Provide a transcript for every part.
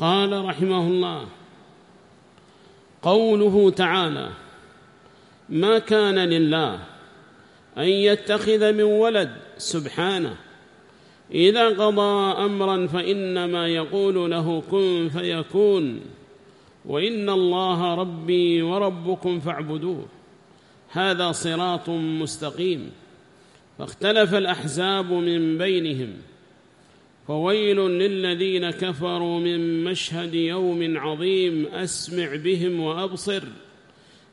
قال رحمه الله قوله تعالى ما كان لله أن يتخذ من ولد سبحانه إذا قضى أمرا فإنما يقول له كن فيكون وإن الله ربي وربكم فاعبدوه هذا صراط مستقيم فاختلف الأحزاب من بينهم فويل للذين كفروا من مشهد يوم عظيم أسمع بهم وأبصر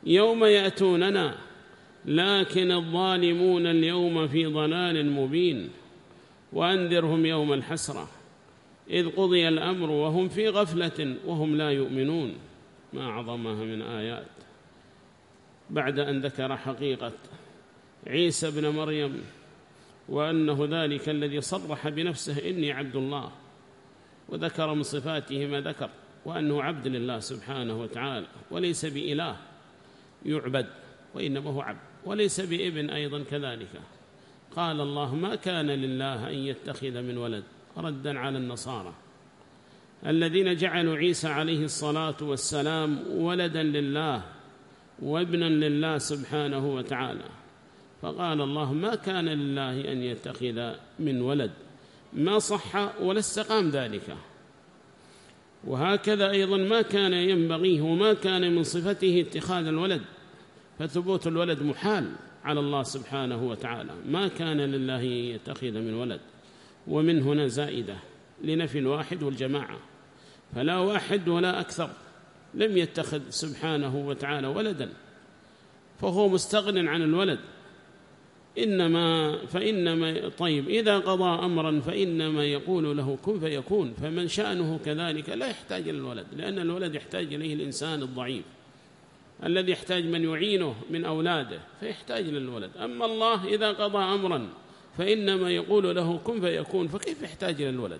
يوم يأتوننا لكن الظالمون اليوم في ضلال مبين. وأنذرهم يوم الحسرة إذ قضي الأمر وهم في غفلة وهم لا يؤمنون. ما أعظمها من آيات. بعد أن ذكر حقيقة عيسى بن مريم وأنه ذلك الذي صرح بنفسه إني عبد الله. وذكر من صفاته ما ذكر وأنه عبد لله سبحانه وتعالى وليس بإله يعبد وإنما هو عبد وليس بابن أيضا كذلك. قال الله ما كان لله أن يتخذ من ولد. ردا على النصارى. الذين جعلوا عيسى عليه الصلاة والسلام ولدا لله وابنا لله سبحانه وتعالى. فقال الله ما كان لله أن يتخذ من ولد. ما صح ولا استقام ذلك. وهكذا أيضا ما كان ينبغيه وما كان من صفته اتخاذ الولد. فثبوت الولد محال على الله سبحانه وتعالى. ما كان لله يتخذ من ولد. ومن هنا زائدة لنفي الواحد والجماعة. فلا واحد ولا أكثر لم يتخذ سبحانه وتعالى ولدا. فهو مستغن عن الولد. إنما فإنما طيب إذا قضى أمرا فإنما يقول له كن فيكون فمن شأنه كذلك لا يحتاج إلى الولد لأن الولد يحتاج إليه الإنسان الضعيف. الذي يحتاج من يعينه من أولاده فيحتاج للولد أما الله إذا قضى أمرا فإنما يقول له كن فيكون فكيف يحتاج إلى الولد؟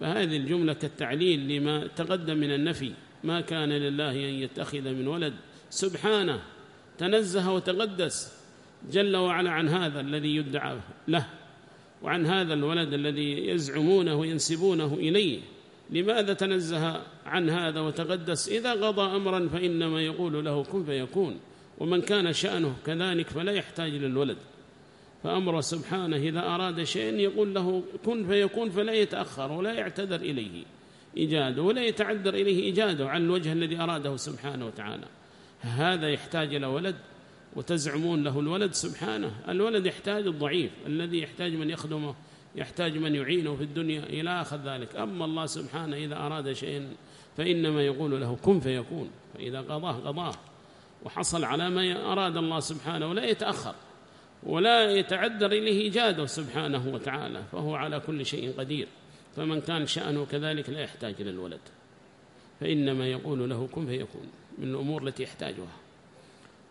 فهذه الجملة كالتعليل لما تقدم من النفي ما كان لله أن يتخذ من ولد. سبحانه تنزه وتقدس. جل وعلا عن هذا الذي يدعى له وعن هذا الولد الذي يزعمونه وينسبونه إليه. لماذا تنزه عن هذا وتقدس؟ إذا قضى أمرا فإنما يقول له كن فيكون ومن كان شأنه كذلك فلا يحتاج للولد. فأمر سبحانه إذا أراد شيء يقول له كن فيكون فلا يتأخر ولا يعتذر إليه إيجاده ولا يتعذر إليه إيجاده على الوجه الذي أراده سبحانه وتعالى. هذا يحتاج إلى ولد وتزعمون له الولد سبحانه. الولد يحتاج الضعيف الذي يحتاج من يخدمه يحتاج من يعينه في الدنيا إلى آخر ذلك. أما الله سبحانه إذا أراد شيئا فإنما يقول له كن فيكون. فإذا قضاه قضاه. وحصل على ما أراد الله سبحانه ولا يتأخر ولا يتعذر إليه إيجاده سبحانه وتعالى فهو على كل شيء قدير. فمن كان شأنه كذلك لا يحتاج إلى الولد. فإنما يقول له كن فيكون من الأمور التي يحتاجها.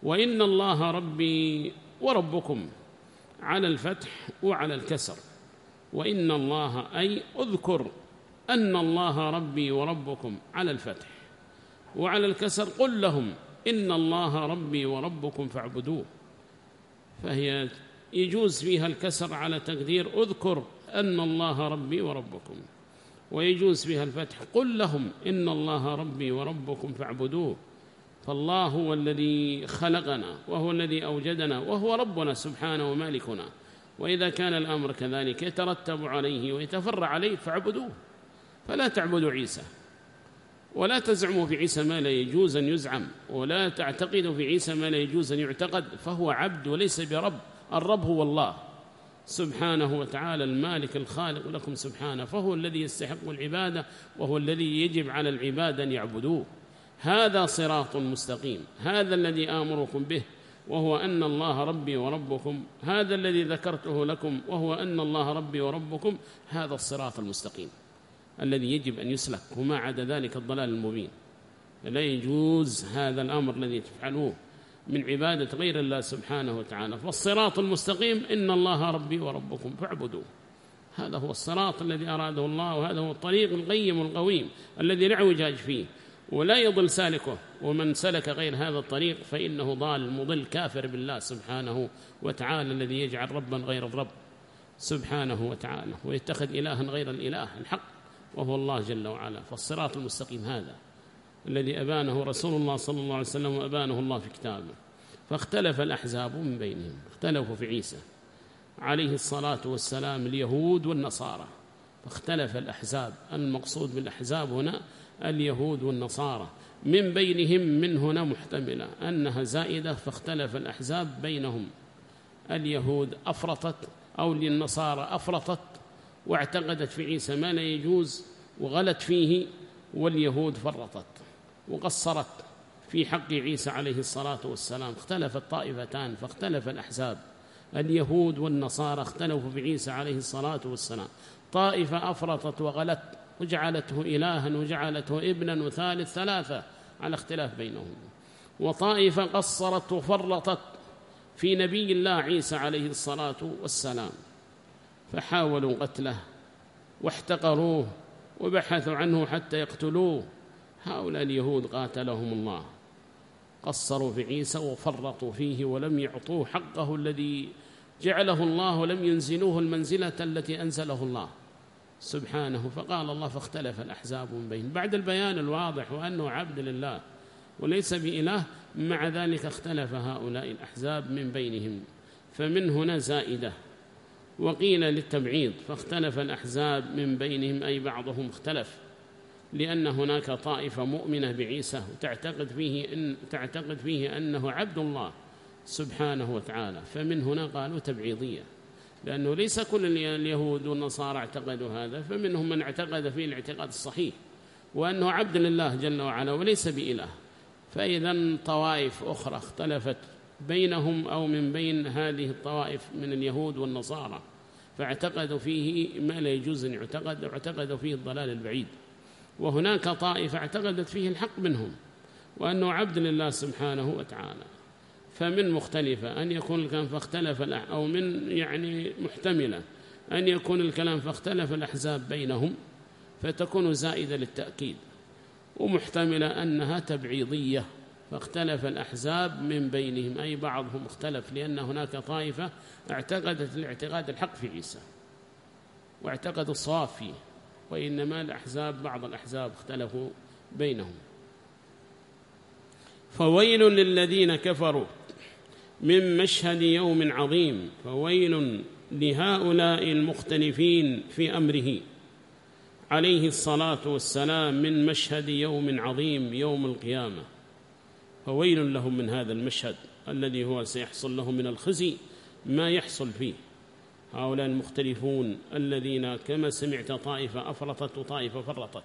وإن الله ربي وربكم على الفتح وعلى الكسر. وإن الله أي أذكر أن الله ربي وربكم على الفتح وعلى الكسر قل لهم إن الله ربي وربكم فاعبدوه. فهي يجوز فيها الكسر على تقدير أذكر أن الله ربي وربكم. ويجوز فيها الفتح قل لهم إن الله ربي وربكم فاعبدوه. فالله هو الذي خلقنا وهو الذي أوجدنا وهو ربنا سبحانه ومالكنا. وإذا كان الأمر كذلك يترتب عليه ويتفرع عليه فاعبدوه. فلا تعبدوا عيسى. ولا تزعموا في عيسى ما لا يجوز أن يزعم. ولا تعتقدوا في عيسى ما لا يجوز أن يعتقد. فهو عبد وليس برب. الرب هو الله. سبحانه وتعالى المالك الخالق لكم سبحانه. فهو الذي يستحق العبادة وهو الذي يجب على العباد أن يعبدوه. هذا صراط مستقيم هذا الذي آمركم به وهو أن الله ربي وربكم هذا الذي ذكرته لكم وهو أن الله ربي وربكم هذا الصراط المستقيم الذي يجب أن يسلك وما عدا ذلك الضلال المبين. لا يجوز هذا الأمر الذي تفعلوه من عبادة غير الله سبحانه وتعالى. فالصراط المستقيم إن الله ربي وربكم فاعبدوه. هذا هو الصراط الذي أراده الله وهذا هو الطريق القيم القويم الذي لا فيه. ولا يضل سالكه. ومن سلك غير هذا الطريق فإنه ضال مضل كافر بالله سبحانه وتعالى الذي يجعل ربا غير الرب سبحانه وتعالى ويتخذ إلها غير الإله الحق وهو الله جل وعلا. فالصراط المستقيم هذا الذي أبانه رسول الله صلى الله عليه وسلم وأبانه الله في كتابه. فاختلف الأحزاب من بينهم اختلفوا في عيسى عليه الصلاة والسلام اليهود والنصارى. فاختلف الأحزاب المقصود بالأحزاب هنا اليهود والنصارى. من بينهم من هنا محتملة أنها زائدة فاختلف الأحزاب بينهم. اليهود أفرطت أو للنصارى أفرطت واعتقدت في عيسى ما لا يجوز وغلت فيه واليهود فرطت وقصرت في حق عيسى عليه الصلاة والسلام. اختلفت طائفتان فاختلف الأحزاب. اليهود والنصارى اختلفوا في عيسى عليه الصلاة والسلام. طائفة أفرطت وغلت وجعلته إلها وجعلته ابنا وثالث ثلاثة على اختلاف بينهم. وطائفة قصرت وفرطت في نبي الله عيسى عليه الصلاة والسلام فحاولوا قتله واحتقروه وبحثوا عنه حتى يقتلوه. هؤلاء اليهود قاتلهم الله. قصروا في عيسى وفرطوا فيه ولم يعطوه حقه الذي جعله الله ولم ينزلوه المنزلة التي أنزله الله. سبحانه فقال الله فاختلف الأحزاب من بين. بعد البيان الواضح وأنه عبد لله وليس بإله مع ذلك اختلف هؤلاء الأحزاب من بينهم فمن هنا زائدة. وقيل للتبعيض فاختلف الأحزاب من بينهم أي بعضهم اختلف لأن هناك طائفة مؤمنة بعيسى وتعتقد فيه, إن تعتقد فيه أنه عبد الله سبحانه وتعالى. فمن هنا قالوا تبعيضية. لأنه ليس كل اليهود والنصارى اعتقدوا هذا فمنهم من اعتقد فيه الاعتقاد الصحيح وأنه عبد لله جل وعلا وليس بإله. فإذا طوائف أخرى اختلفت بينهم أو من بين هذه الطوائف من اليهود والنصارى فاعتقدوا فيه ما لا يجوز أن يعتقد واعتقدوا فيه الضلال البعيد. وهناك طائفة اعتقدت فيه الحق منهم وأنه عبد لله سبحانه وتعالى. فمن مختلفة أن يكون الكلام فاختلف أو من يعني محتملة أن يكون الكلام فاختلف الأحزاب بينهم فتكون زائدة للتأكيد ومحتملة أنها تبعيضية فاختلف الأحزاب من بينهم أي بعضهم اختلف لأن هناك طائفة اعتقدت الاعتقاد الحق في عيسى واعتقدوا الصواب فيه وإنما الأحزاب بعض الأحزاب اختلفوا بينهم. فويل للذين كفروا من مشهد يوم عظيم فويل لهؤلاء المختلفين في أمره. عليه الصلاة والسلام من مشهد يوم عظيم يوم القيامة. فويل لهم من هذا المشهد الذي هو سيحصل لهم من الخزي ما يحصل فيه. هؤلاء المختلفون الذين كما سمعت طائفة أفرطت وطائفة فرطت.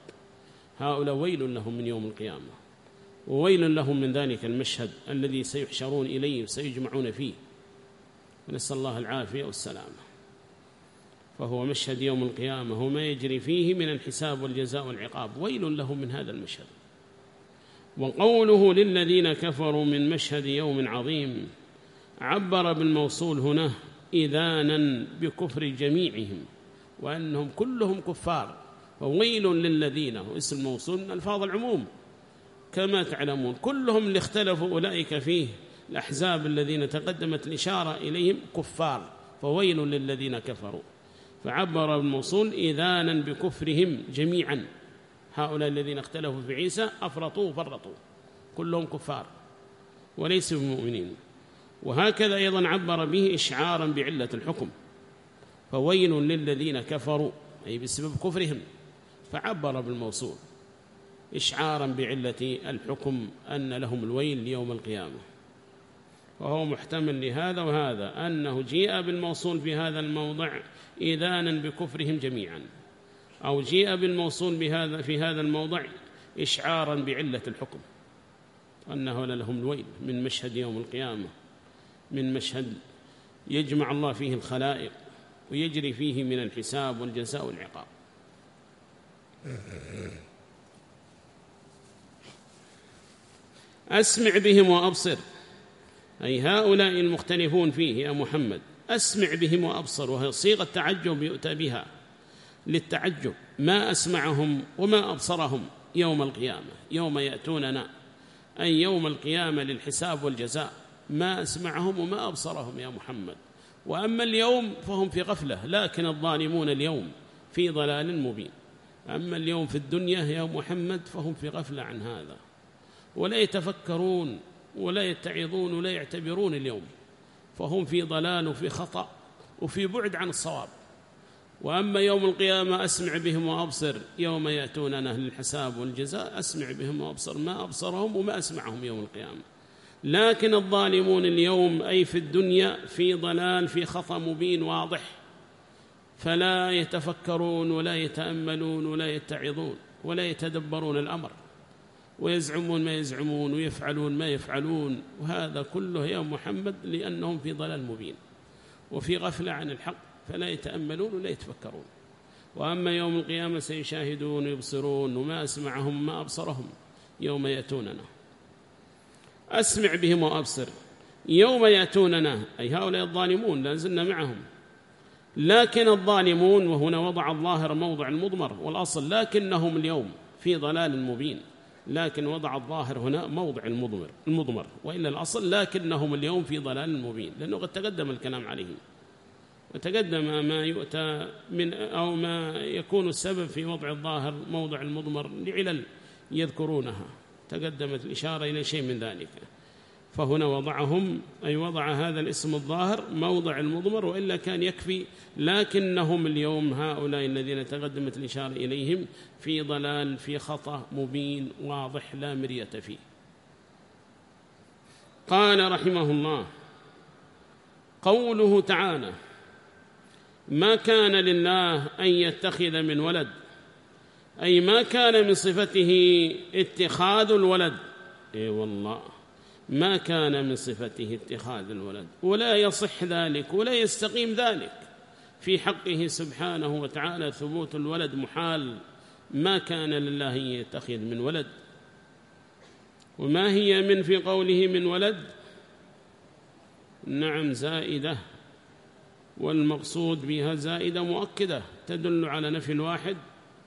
هؤلاء ويل لهم من يوم القيامة. وويل لهم من ذلك المشهد الذي سيحشرون إليه وسيجمعون فيه. ونسأل الله العافية والسلامة. فهو مشهد يوم القيامة وما يجري فيه من الحساب والجزاء والعقاب. ويل لهم من هذا المشهد. وقوله للذين كفروا من مشهد يوم عظيم عبر بالموصول هنا إذانا بكفر جميعهم وأنهم كلهم كفار. وويل للذين هو اسم الموصول من ألفاظ العموم. كما تعلمون. كلهم اللي اختلفوا أولئك فيه. الأحزاب الذين تقدمت الإشارة إليهم كفار. فويل للذين كفروا. فعبر الموصول إذانا بكفرهم جميعا. هؤلاء الذين اختلفوا في عيسى أفرطوا وفرطوا. كلهم كفار. وليسوا مؤمنين وهكذا أيضا عبر به إشعارا بعلة الحكم. فويل للذين كفروا. أي بسبب كفرهم. فعبر بالموصول. إشعارا بعلة الحكم أن لهم الويل يوم القيامة. وهو محتمل لهذا وهذا أنه جيء بالموصول في هذا الموضع إذانا بكفرهم جميعا أو جيء بالموصول بهذا في هذا الموضع إشعارا بعلة الحكم أنه لهم الويل من مشهد يوم القيامة من مشهد يجمع الله فيه الخلائق ويجري فيه من الحساب والجزاء والعقاب. أسمع بهم وأبصر. أي هؤلاء المختلفون فيه يا محمد أسمع بهم وأبصر وهي صيغة تعجب يؤتى بها للتعجب. ما أسمعهم وما أبصرهم يوم القيامة يوم يأتوننا أي يوم القيامة للحساب والجزاء. ما أسمعهم وما أبصرهم يا محمد. وأما اليوم فهم في غفلة لكن الظالمون اليوم في ضلال مبين. أما اليوم في الدنيا يا محمد فهم في غفلة عن هذا. ولا يتفكرون ولا يتعظون ولا يعتبرون اليوم فهم في ضلال وفي خطأ وفي بعد عن الصواب. وأما يوم القيامة أسمع بهم وأبصر يوم يأتوننا للحساب والجزاء أسمع بهم وأبصر ما أبصرهم وما أسمعهم يوم القيامة. لكن الظالمون اليوم أي في الدنيا في ضلال في خطأ مبين واضح. فلا يتفكرون ولا يتأملون ولا يتعظون ولا يتدبرون الأمر. ويزعمون ما يزعمون ويفعلون ما يفعلون. وهذا كله يا محمد لأنهم في ضلال مبين وفي غفلة عن الحق فلا يتأملون ولا يتفكرون. وأما يوم القيامة سيشاهدون ويبصرون وما أسمعهم ما أبصرهم يوم يأتوننا. أسمع بهم وأبصر. يوم يأتوننا أي هؤلاء الظالمون لازلنا معهم. لكن الظالمون وهنا وضع الظاهر موضع المضمر والأصل لكنهم اليوم في ضلال مبين. لكن وضع الظاهر هنا موضع المضمر المضمر وإلا الأصل لكنهم اليوم في ضلال مبين لأنه قد تقدم الكلام عليهم وتقدم ما يؤتى من أو ما يكون السبب في وضع الظاهر موضع المضمر لعلل يذكرونها. تقدمت الإشارة إلى شيء من ذلك. فهنا وضعهم أي وضع هذا الاسم الظاهر موضع المضمر وإلا كان يكفي لكنهم اليوم هؤلاء الذين تقدمت الإشارة إليهم في ضلال في خطأ مبين واضح لا مرية فيه. قال رحمه الله قوله تعالى ما كان لله أن يتخذ من ولد أي ما كان من صفته اتخاذ الولد. إي والله. ما كان من صفته اتخاذ الولد ولا يصح ذلك ولا يستقيم ذلك. في حقه سبحانه وتعالى ثبوت الولد محال ما كان لله يتخذ من ولد. وما هي من في قوله من ولد؟ نعم زائدة. والمقصود بها زائدة مؤكدة تدل على نفي الواحد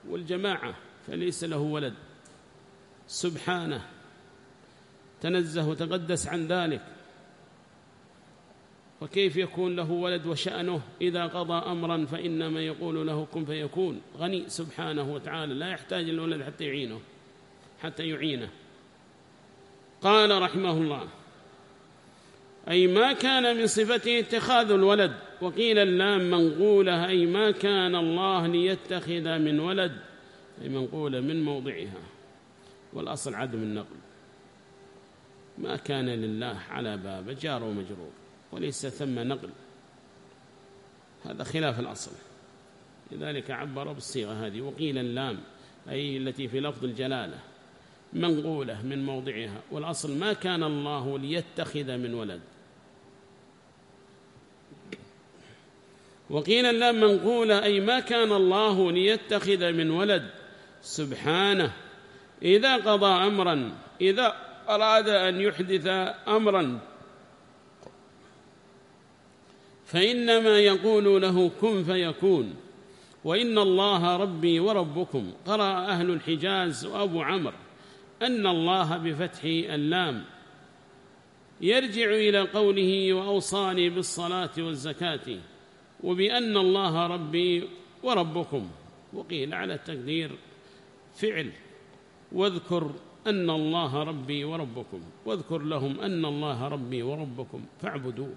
والجماعة فليس له ولد. سبحانه. تنزه وتقدس عن ذلك. وكيف يكون له ولد وشأنه؟ إذا قضى أمرا فإنما يقول له كن فيكون. غني سبحانه وتعالى. لا يحتاج الولد حتى يعينه حتى يعينه. قال رحمه الله أي ما كان من صفته اتخاذ الولد. وقيل اللام منقولة أي ما كان الله ليتخذ من ولد أي منقولة من موضعها. والأصل عدم النقل. ما كان لله على باب جار ومجرور وليس ثم نقل. هذا خلاف الأصل. لذلك عبر بالصيغة هذه وقيل اللام أي التي في لفظ الجلالة منقولة من موضعها والأصل ما كان الله ليتخذ من ولد. وقيل اللام منقولة أي ما كان الله ليتخذ من ولد. سبحانه إذا قضى أمرا إذا أراد أن يحدث أمرا. فإنما يقول له كن فيكون. وإن الله ربي وربكم. قرأ أهل الحجاز وأبو عمر أن الله بفتح اللام. يرجع إلى قوله وأوصاني بالصلاة والزكاة. وبأن الله ربي وربكم. وقيل على التقدير فعل. واذكر أن الله ربي وربكم واذكر لهم أن الله ربي وربكم فاعبدوه.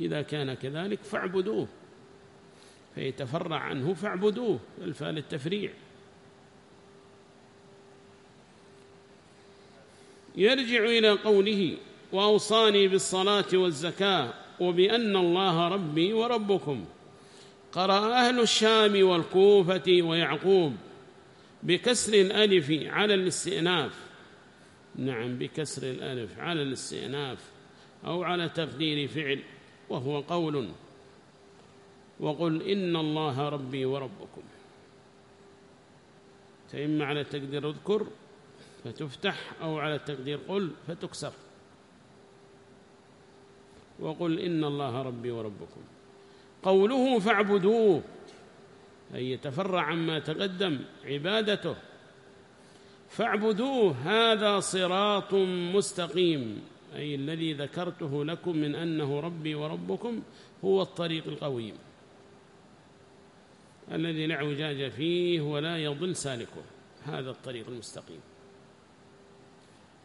إذا كان كذلك فاعبدوه. فيتفرع عنه فاعبدوه. الفال التفريع. يرجع إلى قوله وأوصاني بالصلاة والزكاة وبأن الله ربي وربكم. قرأ أهل الشام والكوفة ويعقوب. بكسر الألف على الاستئناف. نعم بكسر الألف على الاستئناف أو على تقدير فعل وهو قول. وقل إن الله ربي وربكم. فإما على تقدير اذكر فتفتح أو على تقدير قل فتكسر. وقل إن الله ربي وربكم. قوله فاعبدوه. أي يتفرع عما تقدم عبادته. فاعبدوه هذا صراط مستقيم أي الذي ذكرته لكم من أنه ربي وربكم هو الطريق القويم. الذي لا اعوجاج فيه ولا يضل سالكه. هذا الطريق المستقيم.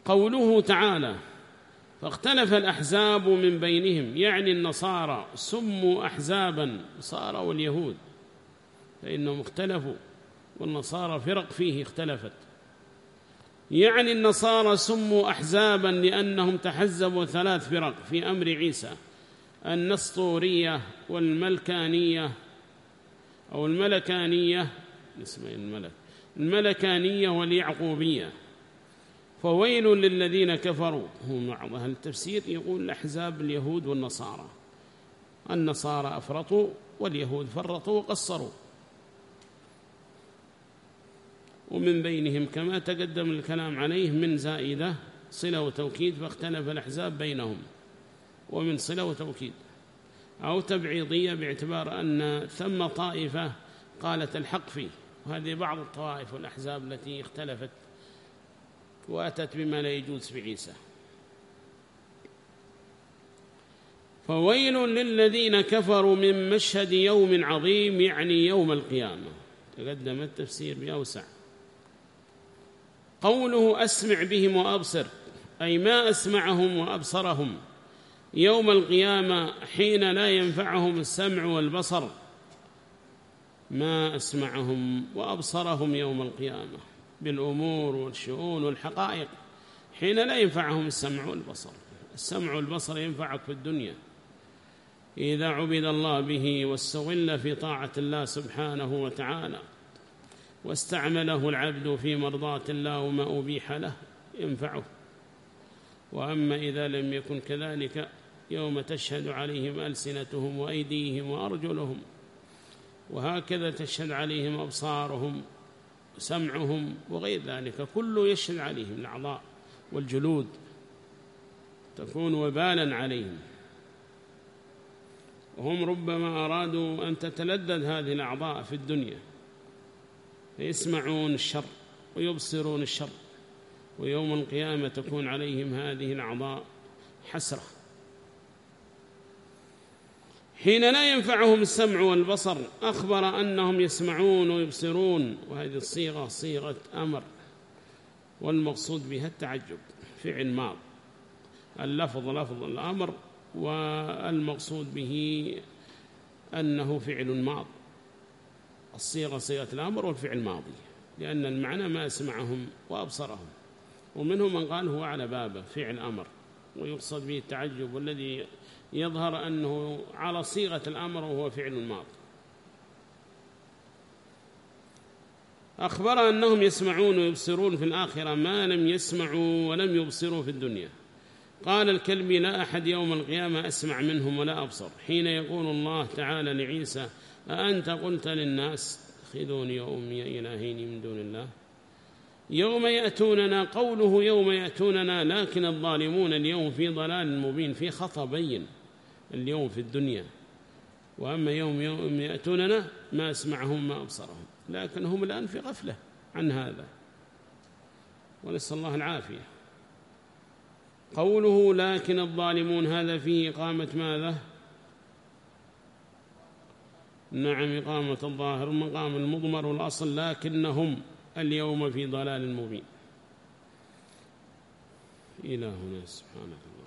قوله تعالى فاختلف الأحزاب من بينهم يعني النصارى سموا أحزابا نصارى واليهود فإنهم اختلفوا والنصارى فرق فيه اختلفت. يعني النصارى سموا أحزابا لأنهم تحزبوا ثلاث فرق في أمر عيسى النسطورية والملكانية أو الملكانية اسمه الملك الملكانية واليعقوبية. فويل للذين كفروا. هم بعض أهل التفسير يقول الأحزاب اليهود والنصارى. النصارى أفرطوا واليهود فرطوا وقصروا. ومن بينهم كما تقدم الكلام عليه من زائدة صلة وتوكيد فاختلف الأحزاب بينهم. ومن صلة وتوكيد أو تبعيضية باعتبار أن ثم طائفة قالت الحق فيه. وهذه بعض الطوائف والأحزاب التي اختلفت وأتت بما لا يجوز في عيسى. فويل للذين كفروا من مشهد يوم عظيم يعني يوم القيامة. تقدم التفسير بأوسع. قوله أسمع بهم وأبصر أي ما أسمعهم وأبصرهم. يوم القيامة حين لا ينفعهم السمع والبصر ما أسمعهم وأبصرهم يوم القيامة بالأمور والشؤون والحقائق. حين لا ينفعهم السمع والبصر السمع والبصر ينفعك في الدنيا. إذا عبد الله به واستغل في طاعة الله سبحانه وتعالى واستعمله العبد في مرضاة الله وما أبيح له ينفعه. وأما إذا لم يكن كذلك يوم تشهد عليهم ألسنتهم وأيديهم وأرجلهم وهكذا تشهد عليهم أبصارهم سمعهم وغير ذلك. كله يشهد عليهم الأعضاء والجلود. تكون وبالا عليهم. وهم ربما أرادوا أن تتلذذ هذه الأعضاء في الدنيا. فيسمعون الشر ويبصرون الشر ويوم القيامة تكون عليهم هذه الأعضاء حسرة. حين لا ينفعهم السمع والبصر أخبر أنهم يسمعون ويبصرون. وهذه الصيغة صيغة أمر والمقصود بها التعجب فعل ماض. اللفظ لفظ الأمر والمقصود به أنه فعل ماض. الصيغة صيغة الأمر والفعل ماضي لأن المعنى ما أسمعهم وأبصرهم. ومنهم من قال هو على بابه فعل أمر ويقصد به التعجب والذي يظهر أنه على صيغة الأمر وهو فعل ماض أخبر أنهم يسمعون ويبصرون في الآخرة ما لم يسمعوا ولم يبصروا في الدنيا. قال الكلب لا أحد يوم القيامة أسمع منهم ولا أبصر. حين يقول الله تعالى لعيسى أأنت قلت للناس خذوني وأمي إلهين من دون الله. يوم يأتوننا قوله يوم يأتوننا لكن الظالمون اليوم في ضلال مبين في خطأ بين. اليوم في الدنيا. وأما يوم يوم يأتوننا ما أسمعهم ما أبصرهم. لكن هم الآن في غفلة عن هذا. ونسأل الله العافية. قوله لكن الظالمون هذا فيه إقامة ماذا؟ نعم إقامة الظاهر مقام المضمر والأصل لكنهم اليوم في ضلال مبين. إلهنا سبحانه الله